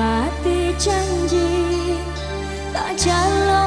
menepati janji tak jalan